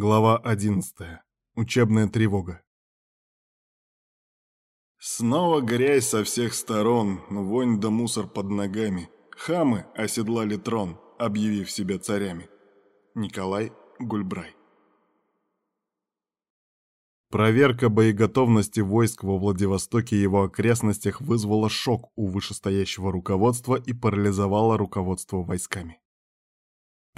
Глава 11. Учебная тревога. Снова грязь со всех сторон, вонь да мусор под ногами. Хамы оседлали трон, объявив себя царями. Николай Гульбрай. Проверка боеготовности войск во Владивостоке и его окрестностях вызвала шок у вышестоящего руководства и парализовала руководство войсками.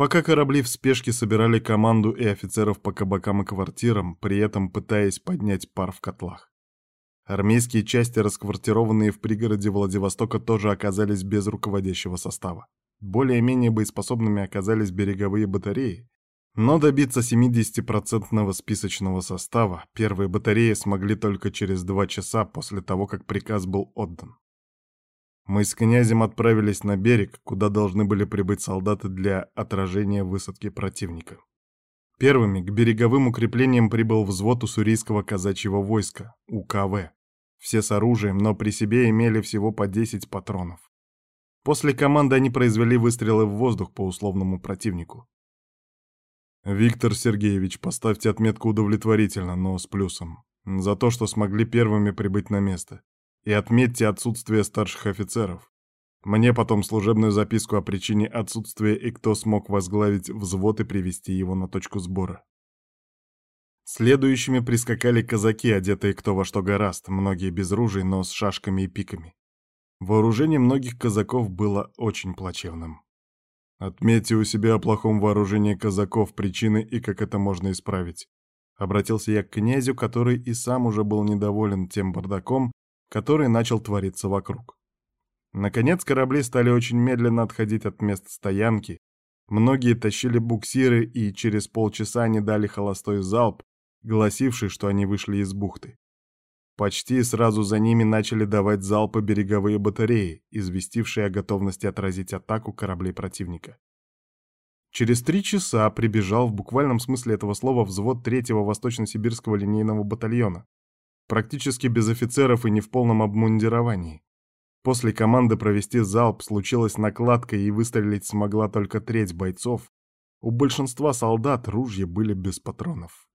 Пока корабли в спешке собирали команду и офицеров по кабакам и квартирам, при этом пытаясь поднять пар в котлах. Армейские части, расквартированные в пригороде Владивостока, тоже оказались без руководящего состава. Более-менее боеспособными оказались береговые батареи, но добиться 70% списочного состава первые батареи смогли только через два часа после того, как приказ был отдан. Мы с князем отправились на берег, куда должны были прибыть солдаты для отражения высадки противника. Первыми к береговым укреплениям прибыл взвод уссурийского казачьего войска, УКВ. Все с оружием, но при себе имели всего по 10 патронов. После команды они произвели выстрелы в воздух по условному противнику. «Виктор Сергеевич, поставьте отметку удовлетворительно, но с плюсом. За то, что смогли первыми прибыть на место. И отметьте отсутствие старших офицеров. Мне потом служебную записку о причине отсутствия и кто смог возглавить взвод и привести его на точку сбора. Следующими прискакали казаки, одетые кто во что гораст, многие без ружей, но с шашками и пиками. Вооружение многих казаков было очень плачевным. Отметьте у себя о плохом вооружении казаков причины и как это можно исправить. Обратился я к князю, который и сам уже был недоволен тем бардаком, который начал твориться вокруг. Наконец корабли стали очень медленно отходить от мест стоянки, многие тащили буксиры и через полчаса они дали холостой залп, гласивший, что они вышли из бухты. Почти сразу за ними начали давать залпы береговые батареи, известившие о готовности отразить атаку кораблей противника. Через три часа прибежал в буквальном смысле этого слова взвод третьего Восточно-Сибирского линейного батальона, практически без офицеров и не в полном обмундировании. После команды провести залп случилась накладка и выстрелить смогла только треть бойцов. У большинства солдат ружья были без патронов.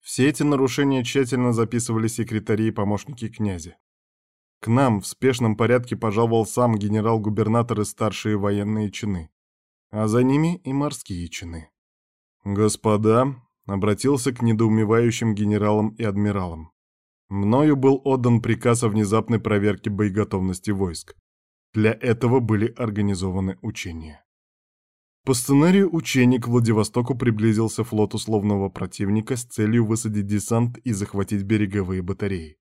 Все эти нарушения тщательно записывали секретари и помощники князя. К нам в спешном порядке пожаловал сам генерал-губернатор и старшие военные чины, а за ними и морские чины. «Господа, Обратился к недоумевающим генералам и адмиралам. Мною был отдан приказ о внезапной проверке боеготовности войск. Для этого были организованы учения. По сценарию учений к Владивостоку приблизился флот условного противника с целью высадить десант и захватить береговые батареи.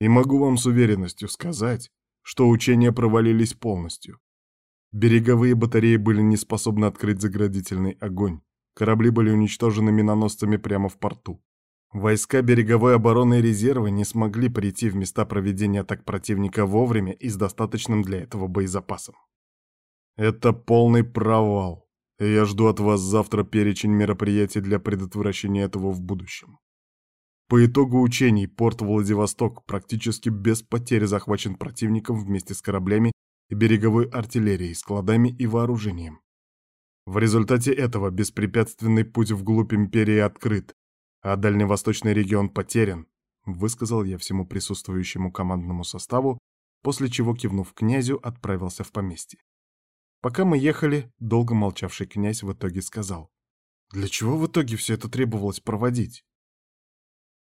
И могу вам с уверенностью сказать, что учения провалились полностью. Береговые батареи были не способны открыть заградительный огонь. Корабли были уничтожены миноносцами прямо в порту. Войска береговой обороны и резервы не смогли прийти в места проведения атак противника вовремя и с достаточным для этого боезапасом. Это полный провал, я жду от вас завтра перечень мероприятий для предотвращения этого в будущем. По итогу учений порт Владивосток практически без потерь захвачен противником вместе с кораблями и береговой артиллерией, складами и вооружением. В результате этого беспрепятственный путь вглубь империи открыт, а дальневосточный регион потерян, высказал я всему присутствующему командному составу, после чего, кивнув князю, отправился в поместье. Пока мы ехали, долго молчавший князь в итоге сказал, «Для чего в итоге все это требовалось проводить?»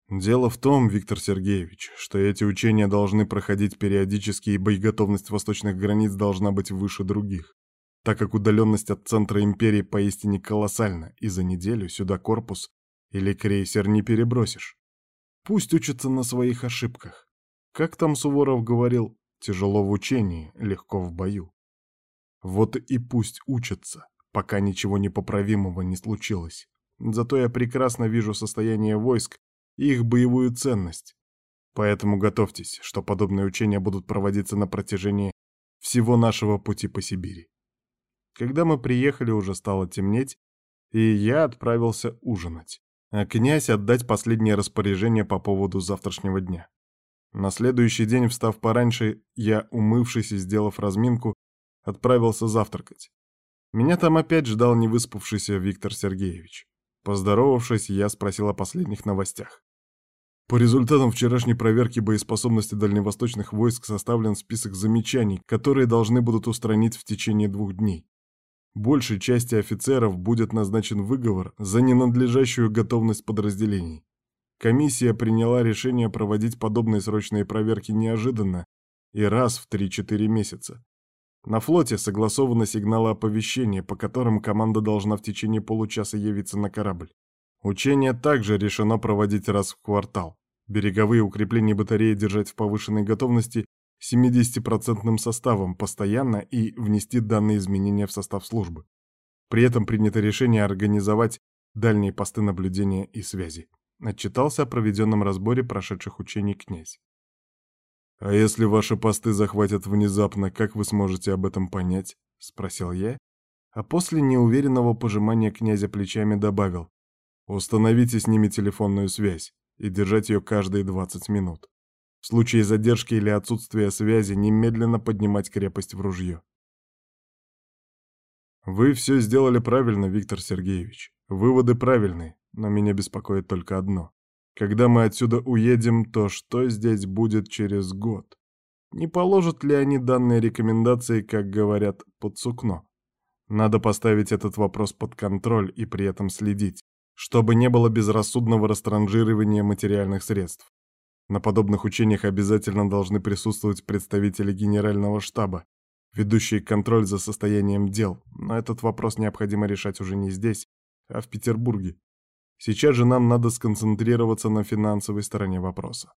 Дело в том, Виктор Сергеевич, что эти учения должны проходить периодически, и боеготовность восточных границ должна быть выше других так как удаленность от центра империи поистине колоссальна, и за неделю сюда корпус или крейсер не перебросишь. Пусть учатся на своих ошибках. Как там Суворов говорил, тяжело в учении, легко в бою. Вот и пусть учатся, пока ничего непоправимого не случилось. Зато я прекрасно вижу состояние войск и их боевую ценность. Поэтому готовьтесь, что подобные учения будут проводиться на протяжении всего нашего пути по Сибири. Когда мы приехали, уже стало темнеть, и я отправился ужинать, а князь отдать последнее распоряжение по поводу завтрашнего дня. На следующий день, встав пораньше, я, умывшись и сделав разминку, отправился завтракать. Меня там опять ждал невыспавшийся Виктор Сергеевич. Поздоровавшись, я спросил о последних новостях. По результатам вчерашней проверки боеспособности дальневосточных войск составлен список замечаний, которые должны будут устранить в течение двух дней. Большей части офицеров будет назначен выговор за ненадлежащую готовность подразделений. Комиссия приняла решение проводить подобные срочные проверки неожиданно и раз в 3-4 месяца. На флоте согласованы сигналы оповещения, по которым команда должна в течение получаса явиться на корабль. Учение также решено проводить раз в квартал. Береговые укрепления батареи держать в повышенной готовности 70% составом постоянно и внести данные изменения в состав службы. При этом принято решение организовать дальние посты наблюдения и связи. Отчитался о проведенном разборе прошедших учений князь. «А если ваши посты захватят внезапно, как вы сможете об этом понять?» — спросил я, а после неуверенного пожимания князя плечами добавил. Установите с ними телефонную связь и держать ее каждые 20 минут. В случае задержки или отсутствия связи немедленно поднимать крепость в ружье. Вы все сделали правильно, Виктор Сергеевич. Выводы правильные, но меня беспокоит только одно. Когда мы отсюда уедем, то что здесь будет через год? Не положат ли они данные рекомендации, как говорят, под сукно? Надо поставить этот вопрос под контроль и при этом следить, чтобы не было безрассудного растранжирования материальных средств. На подобных учениях обязательно должны присутствовать представители Генерального штаба, ведущие контроль за состоянием дел, но этот вопрос необходимо решать уже не здесь, а в Петербурге. Сейчас же нам надо сконцентрироваться на финансовой стороне вопроса.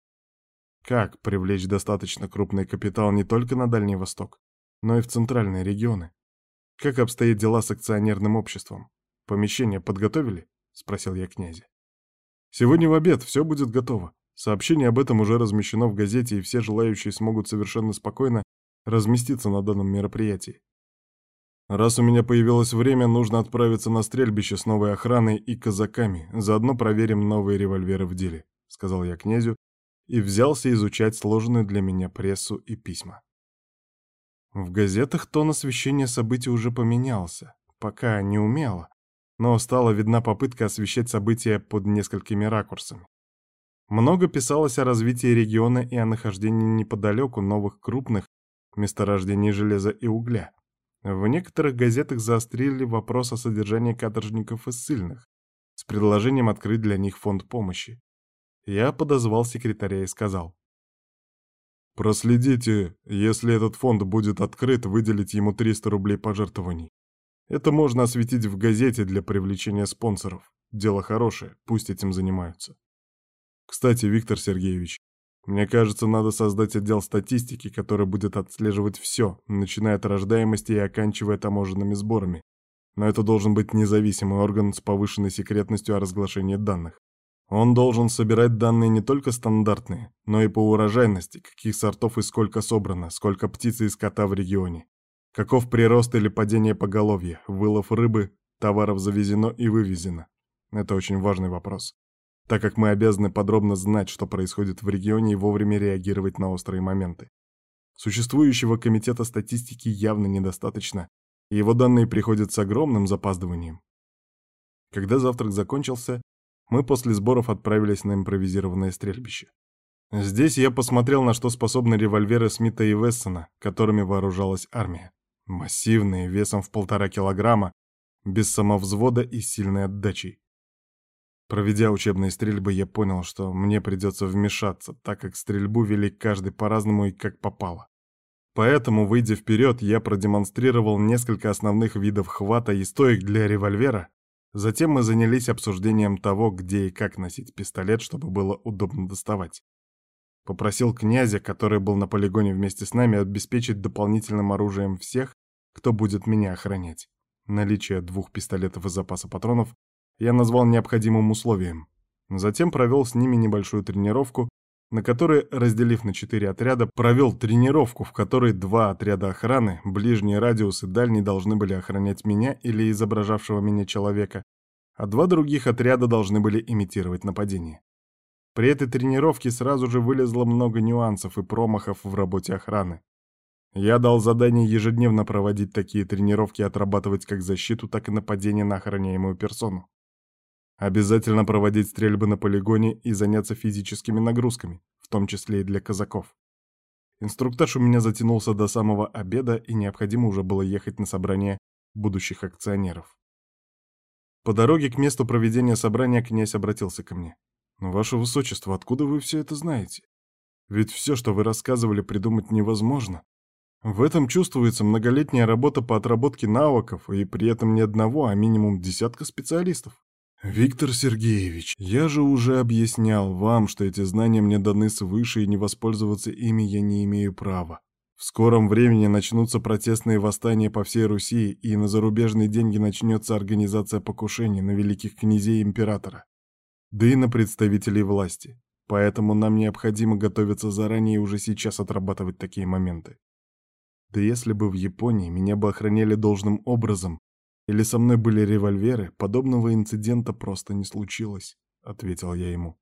Как привлечь достаточно крупный капитал не только на Дальний Восток, но и в центральные регионы? Как обстоят дела с акционерным обществом? Помещение подготовили? — спросил я князя. «Сегодня в обед все будет готово. Сообщение об этом уже размещено в газете, и все желающие смогут совершенно спокойно разместиться на данном мероприятии. Раз у меня появилось время, нужно отправиться на стрельбище с новой охраной и казаками, заодно проверим новые револьверы в деле», — сказал я князю, и взялся изучать сложенную для меня прессу и письма. В газетах тон освещения событий уже поменялся, пока не умело, но стала видна попытка освещать события под несколькими ракурсами. Много писалось о развитии региона и о нахождении неподалеку новых крупных месторождений железа и угля. В некоторых газетах заострили вопрос о содержании каторжников и ссыльных с предложением открыть для них фонд помощи. Я подозвал секретаря и сказал. «Проследите, если этот фонд будет открыт, выделить ему 300 рублей пожертвований. Это можно осветить в газете для привлечения спонсоров. Дело хорошее, пусть этим занимаются. Кстати, Виктор Сергеевич, мне кажется, надо создать отдел статистики, который будет отслеживать все, начиная от рождаемости и оканчивая таможенными сборами. Но это должен быть независимый орган с повышенной секретностью о разглашении данных. Он должен собирать данные не только стандартные, но и по урожайности, каких сортов и сколько собрано, сколько птиц и скота в регионе. Каков прирост или падение поголовья, вылов рыбы, товаров завезено и вывезено? Это очень важный вопрос, так как мы обязаны подробно знать, что происходит в регионе и вовремя реагировать на острые моменты. Существующего комитета статистики явно недостаточно, и его данные приходят с огромным запаздыванием. Когда завтрак закончился, мы после сборов отправились на импровизированное стрельбище. Здесь я посмотрел, на что способны револьверы Смита и Вессона, которыми вооружалась армия. Массивные, весом в полтора килограмма, без самовзвода и сильной отдачей. Проведя учебные стрельбы, я понял, что мне придется вмешаться, так как стрельбу вели каждый по-разному и как попало. Поэтому, выйдя вперед, я продемонстрировал несколько основных видов хвата и стоек для револьвера. Затем мы занялись обсуждением того, где и как носить пистолет, чтобы было удобно доставать. Попросил князя, который был на полигоне вместе с нами, обеспечить дополнительным оружием всех, кто будет меня охранять. Наличие двух пистолетов и запаса патронов я назвал необходимым условием. Затем провел с ними небольшую тренировку, на которой, разделив на четыре отряда, провел тренировку, в которой два отряда охраны, ближний радиус и дальний, должны были охранять меня или изображавшего меня человека, а два других отряда должны были имитировать нападение. При этой тренировке сразу же вылезло много нюансов и промахов в работе охраны. Я дал задание ежедневно проводить такие тренировки и отрабатывать как защиту, так и нападение на охраняемую персону. Обязательно проводить стрельбы на полигоне и заняться физическими нагрузками, в том числе и для казаков. Инструктаж у меня затянулся до самого обеда, и необходимо уже было ехать на собрание будущих акционеров. По дороге к месту проведения собрания князь обратился ко мне. «Ваше Высочество, откуда вы все это знаете? Ведь все, что вы рассказывали, придумать невозможно. В этом чувствуется многолетняя работа по отработке навыков, и при этом не одного, а минимум десятка специалистов. «Виктор Сергеевич, я же уже объяснял вам, что эти знания мне даны свыше, и не воспользоваться ими я не имею права. В скором времени начнутся протестные восстания по всей Руси, и на зарубежные деньги начнется организация покушений на великих князей императора, да и на представителей власти. Поэтому нам необходимо готовиться заранее и уже сейчас отрабатывать такие моменты. Да если бы в Японии меня бы охраняли должным образом, или со мной были револьверы, подобного инцидента просто не случилось», — ответил я ему.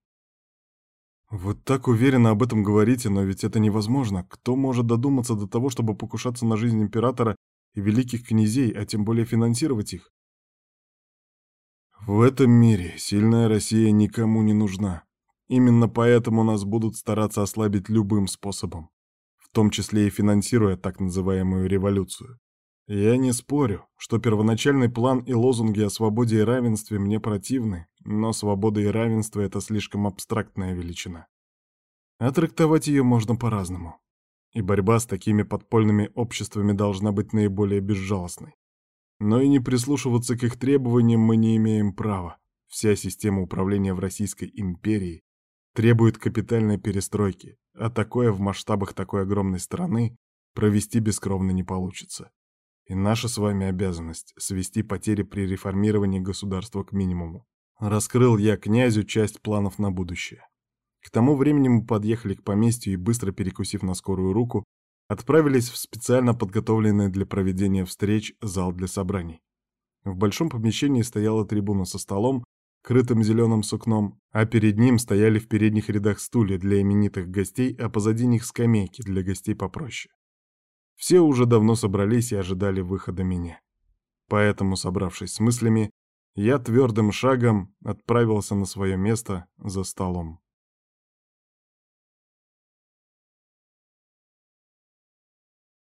«Вы так уверенно об этом говорите, но ведь это невозможно. Кто может додуматься до того, чтобы покушаться на жизнь императора и великих князей, а тем более финансировать их?» «В этом мире сильная Россия никому не нужна. Именно поэтому нас будут стараться ослабить любым способом, в том числе и финансируя так называемую революцию. Я не спорю, что первоначальный план и лозунги о свободе и равенстве мне противны, но свобода и равенство — это слишком абстрактная величина. А трактовать ее можно по-разному. И борьба с такими подпольными обществами должна быть наиболее безжалостной. Но и не прислушиваться к их требованиям мы не имеем права. Вся система управления в Российской империи требует капитальной перестройки, а такое в масштабах такой огромной страны провести бескровно не получится. И наша с вами обязанность — свести потери при реформировании государства к минимуму. Раскрыл я князю часть планов на будущее. К тому времени мы подъехали к поместью и, быстро перекусив на скорую руку, отправились в специально подготовленный для проведения встреч зал для собраний. В большом помещении стояла трибуна со столом, крытым зеленым сукном, а перед ним стояли в передних рядах стулья для именитых гостей, а позади них скамейки для гостей попроще. Все уже давно собрались и ожидали выхода меня. Поэтому, собравшись с мыслями, я твердым шагом отправился на свое место за столом.